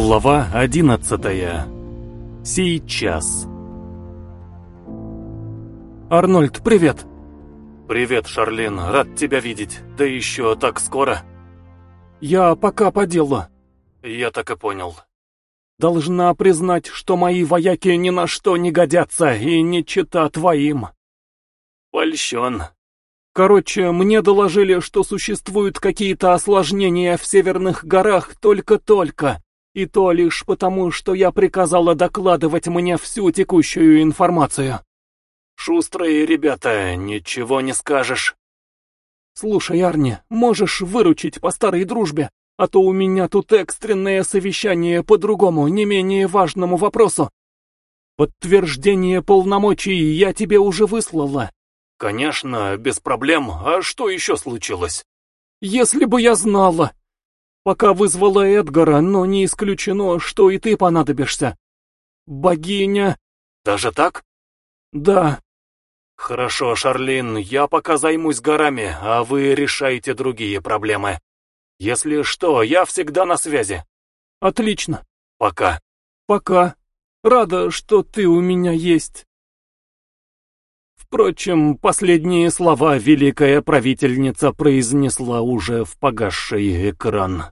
Глава одиннадцатая. Сейчас. Арнольд, привет. Привет, Шарлин, рад тебя видеть. Да еще так скоро. Я пока по делу. Я так и понял. Должна признать, что мои вояки ни на что не годятся и не чита твоим. Польщен. Короче, мне доложили, что существуют какие-то осложнения в северных горах только-только, и то лишь потому, что я приказала докладывать мне всю текущую информацию. Шустрые ребята, ничего не скажешь. Слушай, Арни, можешь выручить по старой дружбе, а то у меня тут экстренное совещание по другому, не менее важному вопросу. Подтверждение полномочий я тебе уже выслала. Конечно, без проблем. А что еще случилось? Если бы я знала. Пока вызвала Эдгара, но не исключено, что и ты понадобишься. Богиня... Даже так? Да. Хорошо, Шарлин, я пока займусь горами, а вы решайте другие проблемы. Если что, я всегда на связи. Отлично. Пока. Пока. Рада, что ты у меня есть. Впрочем, последние слова великая правительница произнесла уже в погасший экран.